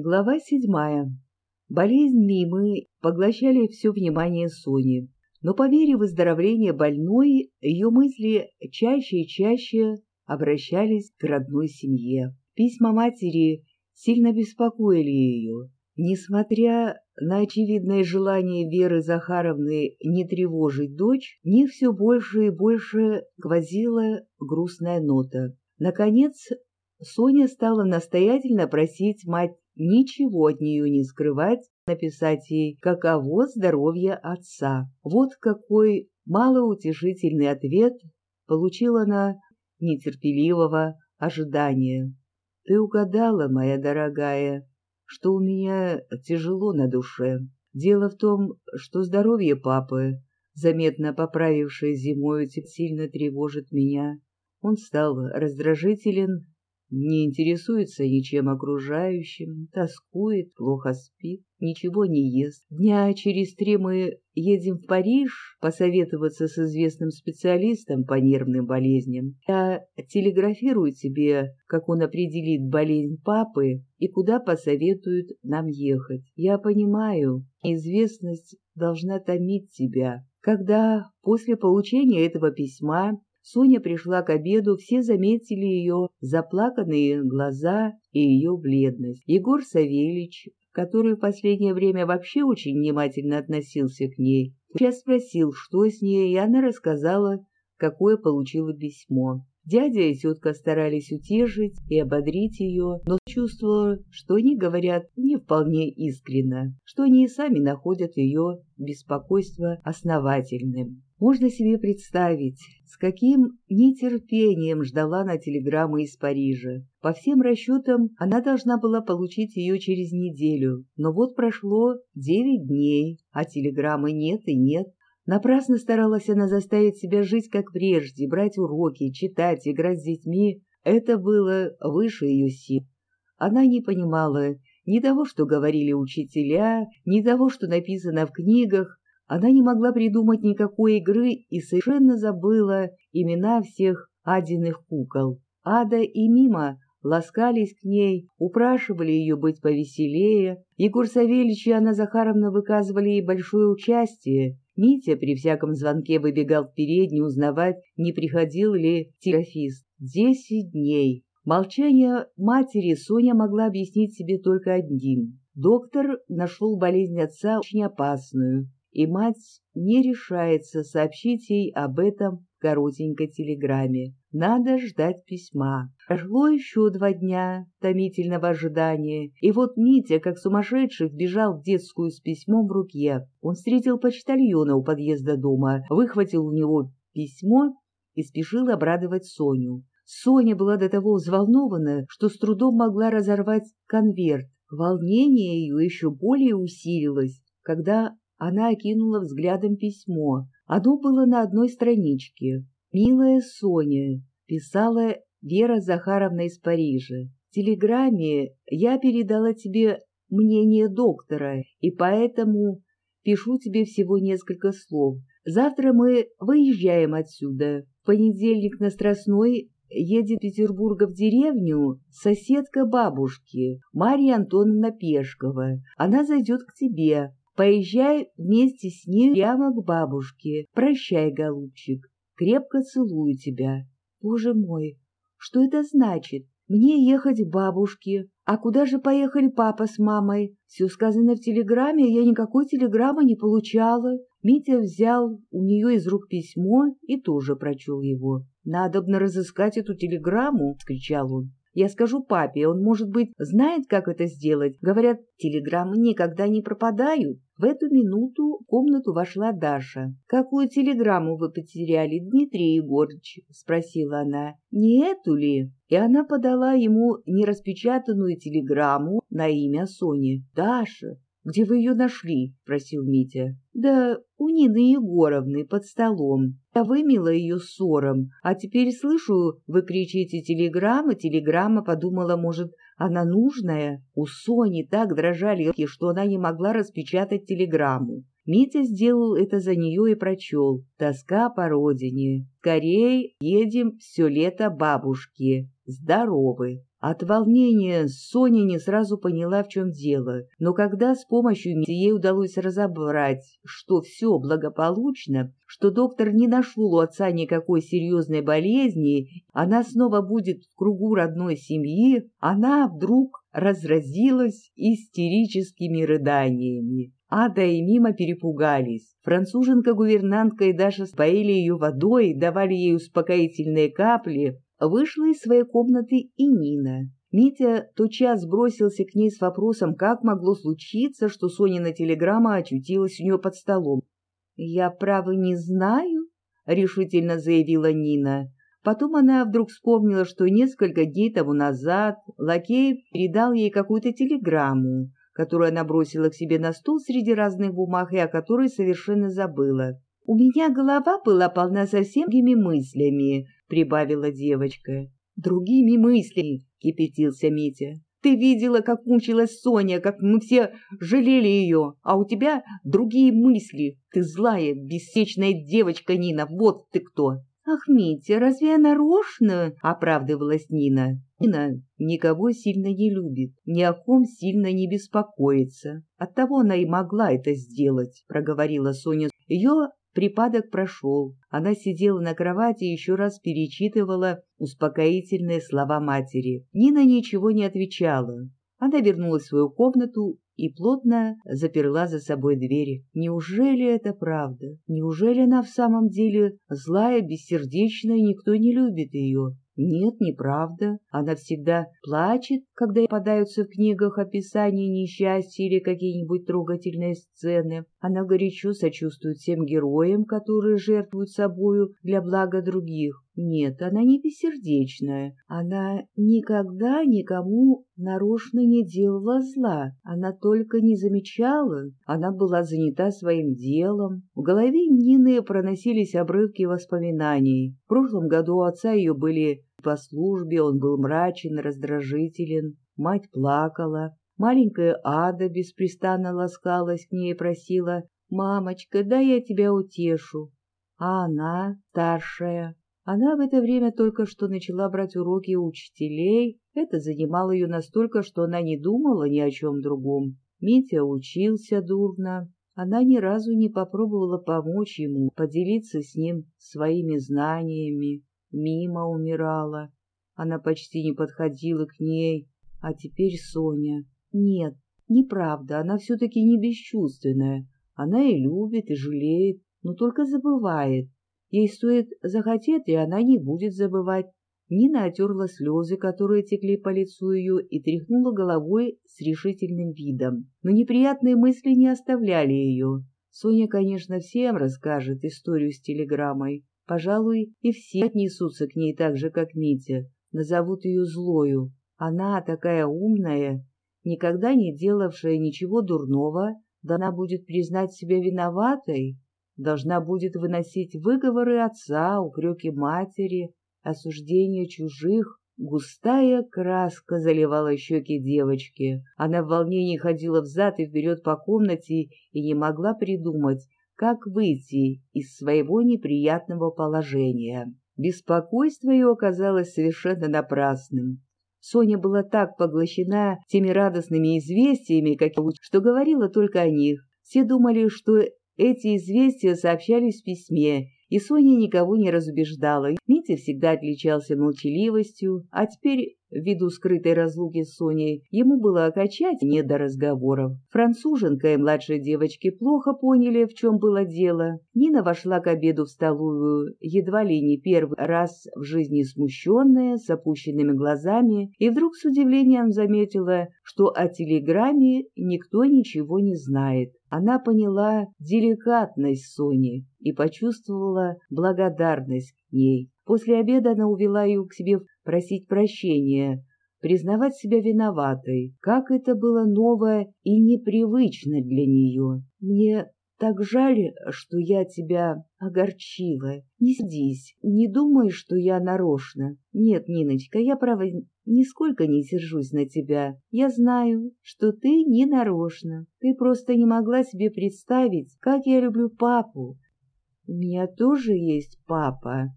Глава седьмая. Болезнь Мимы поглощали все внимание Сони. Но по мере выздоровления больной, ее мысли чаще и чаще обращались к родной семье. Письма матери сильно беспокоили ее. Несмотря на очевидное желание Веры Захаровны не тревожить дочь, них все больше и больше гвозила грустная нота. Наконец, Соня стала настоятельно просить мать ничего от нее не скрывать, написать ей, каково здоровье отца. Вот какой малоутешительный ответ получила она нетерпеливого ожидания. «Ты угадала, моя дорогая, что у меня тяжело на душе. Дело в том, что здоровье папы, заметно поправившее зимою, сильно тревожит меня. Он стал раздражителен не интересуется ничем окружающим, тоскует, плохо спит, ничего не ест. Дня через три мы едем в Париж посоветоваться с известным специалистом по нервным болезням. Я телеграфирую тебе, как он определит болезнь папы и куда посоветуют нам ехать. Я понимаю, известность должна томить тебя. Когда после получения этого письма Соня пришла к обеду, все заметили ее заплаканные глаза и ее бледность. Егор Савельич, который в последнее время вообще очень внимательно относился к ней, сейчас спросил, что с ней, и она рассказала, какое получила письмо. Дядя и тетка старались утешить и ободрить ее, но чувствовала, что они говорят не вполне искренно, что они и сами находят ее беспокойство основательным. Можно себе представить, с каким нетерпением ждала она телеграммы из Парижа. По всем расчетам, она должна была получить ее через неделю, но вот прошло девять дней, а телеграммы нет и нет. Напрасно старалась она заставить себя жить как прежде, брать уроки, читать, играть с детьми. Это было выше ее сил. Она не понимала ни того, что говорили учителя, ни того, что написано в книгах, она не могла придумать никакой игры и совершенно забыла имена всех Адиных кукол. Ада и Мима ласкались к ней, упрашивали ее быть повеселее. Егор Савельевич и Анна Захаровна выказывали ей большое участие. Митя при всяком звонке выбегал в переднюю узнавать, не приходил ли телефист. Десять дней. Молчание матери Соня могла объяснить себе только одним. Доктор нашел болезнь отца очень опасную и мать не решается сообщить ей об этом в коротенькой телеграмме. Надо ждать письма. Прошло еще два дня томительного ожидания, и вот Митя, как сумасшедший, вбежал в детскую с письмом в руке. Он встретил почтальона у подъезда дома, выхватил у него письмо и спешил обрадовать Соню. Соня была до того взволнована, что с трудом могла разорвать конверт. Волнение ее еще более усилилось, когда она окинула взглядом письмо. Оно было на одной страничке. «Милая Соня», — писала Вера Захаровна из Парижа. «В телеграмме я передала тебе мнение доктора, и поэтому пишу тебе всего несколько слов. Завтра мы выезжаем отсюда. В понедельник на Страстной едет Петербурга в деревню соседка бабушки, Марья Антоновна Пешкова. Она зайдет к тебе, Поезжай вместе с ней прямо к бабушке. Прощай, голубчик. Крепко целую тебя. Боже мой, что это значит? Мне ехать к бабушке. А куда же поехали папа с мамой? Все сказано в телеграмме, я никакой телеграммы не получала. Митя взял у нее из рук письмо и тоже прочел его. «Надобно разыскать эту телеграмму!» — кричал он. Я скажу папе, он, может быть, знает, как это сделать. Говорят, телеграммы никогда не пропадают. В эту минуту в комнату вошла Даша. «Какую телеграмму вы потеряли, Дмитрий Егорович?» — спросила она. «Не эту ли?» И она подала ему нераспечатанную телеграмму на имя Сони. «Даша, где вы ее нашли?» — спросил Митя. «Да у Нины Егоровны под столом. Я вымела ее ссором, а теперь слышу, вы кричите телеграмма, телеграмма, подумала, может, она нужная. У Сони так дрожали руки, что она не могла распечатать телеграмму. Митя сделал это за нее и прочел. «Тоска по родине. Скорей едем все лето бабушки. Здоровы». От волнения Соня не сразу поняла, в чем дело, но когда с помощью ей удалось разобрать, что все благополучно, что доктор не нашел у отца никакой серьезной болезни, она снова будет в кругу родной семьи, она вдруг разразилась истерическими рыданиями. Ада и Мима перепугались. Француженка-гувернантка и даже споили ее водой, давали ей успокоительные капли, Вышла из своей комнаты и Нина. Митя тотчас бросился к ней с вопросом, как могло случиться, что Сонина телеграмма очутилась у нее под столом. «Я, право, не знаю», — решительно заявила Нина. Потом она вдруг вспомнила, что несколько дней тому назад лакей передал ей какую-то телеграмму, которую она бросила к себе на стол среди разных бумаг и о которой совершенно забыла. «У меня голова была полна совсем другими мыслями», — прибавила девочка. «Другими мыслями», — кипятился Митя. «Ты видела, как мучилась Соня, как мы все жалели ее, а у тебя другие мысли. Ты злая, бессечная девочка, Нина, вот ты кто!» «Ах, Митя, разве я нарочно?» — оправдывалась Нина. Нина никого сильно не любит, ни о ком сильно не беспокоится. Оттого она и могла это сделать, — проговорила Соня. Ее Припадок прошел. Она сидела на кровати и еще раз перечитывала успокоительные слова матери. Нина ничего не отвечала. Она вернулась в свою комнату и плотно заперла за собой двери. Неужели это правда? Неужели она в самом деле злая, бессердечная, никто не любит ее? Нет, неправда. Она всегда плачет, когда попадаются в книгах описания несчастья или какие-нибудь трогательные сцены. Она горячо сочувствует всем героям, которые жертвуют собою для блага других. Нет, она не бессердечная. Она никогда никому нарочно не делала зла. Она только не замечала. Она была занята своим делом. В голове Нины проносились обрывки воспоминаний. В прошлом году у отца ее были по службе, он был мрачен, раздражителен. Мать плакала. Маленькая Ада беспрестанно ласкалась к ней и просила «Мамочка, дай я тебя утешу». А она, старшая, она в это время только что начала брать уроки у учителей. Это занимало ее настолько, что она не думала ни о чем другом. Митя учился дурно. Она ни разу не попробовала помочь ему, поделиться с ним своими знаниями. Мимо умирала. Она почти не подходила к ней. А теперь Соня. Нет, неправда, она все-таки не бесчувственная. Она и любит, и жалеет, но только забывает. Ей стоит захотеть, и она не будет забывать. Нина отерла слезы, которые текли по лицу ее, и тряхнула головой с решительным видом. Но неприятные мысли не оставляли ее. Соня, конечно, всем расскажет историю с телеграммой. Пожалуй, и все отнесутся к ней так же, как Митя. Назовут ее злою. Она такая умная, никогда не делавшая ничего дурного, да она будет признать себя виноватой должна будет выносить выговоры отца, упреки матери, осуждения чужих. Густая краска заливала щеки девочки. Она в волнении ходила взад и вперед по комнате и не могла придумать, как выйти из своего неприятного положения. Беспокойство ее оказалось совершенно напрасным. Соня была так поглощена теми радостными известиями, что говорила только о них. Все думали, что эти известия сообщались в письме, и Соня никого не разубеждала. Митя всегда отличался молчаливостью, а теперь Ввиду скрытой разлуки с Соней ему было окачать не до разговоров. Француженка и младшие девочки плохо поняли, в чем было дело. Нина вошла к обеду в столовую, едва ли не первый раз в жизни смущенная, с опущенными глазами, и вдруг с удивлением заметила, что о телеграмме никто ничего не знает. Она поняла деликатность Сони и почувствовала благодарность к ней. После обеда она увела ее к себе просить прощения, признавать себя виноватой. Как это было новое и непривычно для нее. Мне так жаль, что я тебя огорчила. Не сдись, не думай, что я нарочно. Нет, Ниночка, я, право, нисколько не сержусь на тебя. Я знаю, что ты не нарочно. Ты просто не могла себе представить, как я люблю папу. У меня тоже есть папа.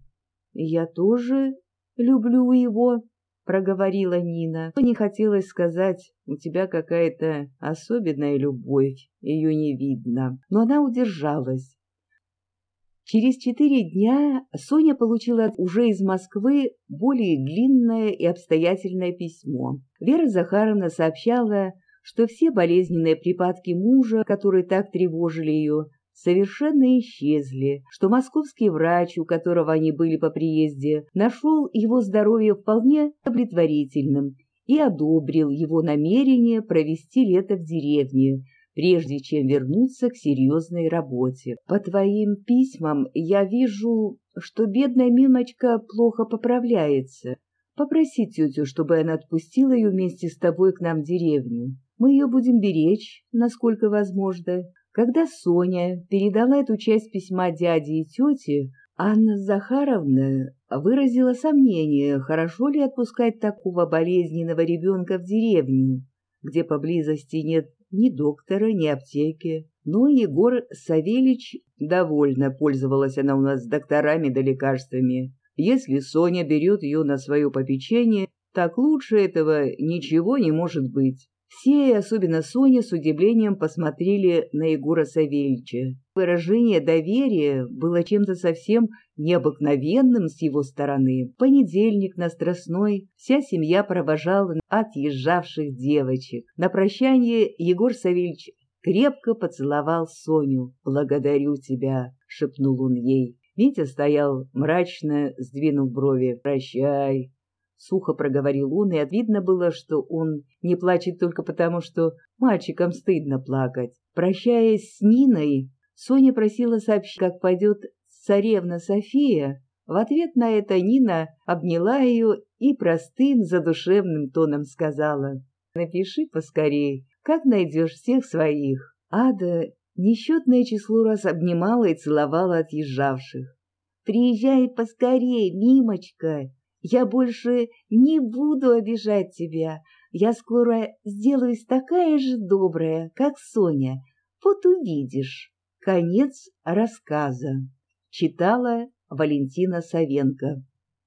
Я тоже люблю его. — проговорила Нина. Не хотелось сказать, у тебя какая-то особенная любовь, ее не видно. Но она удержалась. Через четыре дня Соня получила уже из Москвы более длинное и обстоятельное письмо. Вера Захаровна сообщала, что все болезненные припадки мужа, которые так тревожили ее, совершенно исчезли, что московский врач, у которого они были по приезде, нашел его здоровье вполне удовлетворительным и одобрил его намерение провести лето в деревне, прежде чем вернуться к серьезной работе. По твоим письмам я вижу, что бедная Мимочка плохо поправляется. Попроси тетю, чтобы она отпустила ее вместе с тобой к нам в деревню. Мы ее будем беречь, насколько возможно. Когда Соня передала эту часть письма дяде и тете, Анна Захаровна выразила сомнение, хорошо ли отпускать такого болезненного ребенка в деревню, где поблизости нет ни доктора, ни аптеки. Но Егор Савельич довольно пользовалась она у нас докторами да лекарствами. Если Соня берет ее на свое попечение, так лучше этого ничего не может быть. Все, особенно Соня, с удивлением посмотрели на Егора Савельича. Выражение доверия было чем-то совсем необыкновенным с его стороны. Понедельник на Страстной вся семья провожала отъезжавших девочек. На прощание Егор Савельич крепко поцеловал Соню. «Благодарю тебя», — шепнул он ей. Витя стоял мрачно, сдвинув брови. «Прощай, Сухо проговорил он, и видно было, что он не плачет только потому, что мальчикам стыдно плакать. Прощаясь с Ниной, Соня просила сообщить, как пойдет царевна София. В ответ на это Нина обняла ее и простым задушевным тоном сказала, «Напиши поскорей, как найдешь всех своих». Ада несчетное число раз обнимала и целовала отъезжавших. «Приезжай поскорей, Мимочка!» Я больше не буду обижать тебя. Я скоро сделаюсь такая же добрая, как Соня. Вот увидишь. Конец рассказа. Читала Валентина Савенко.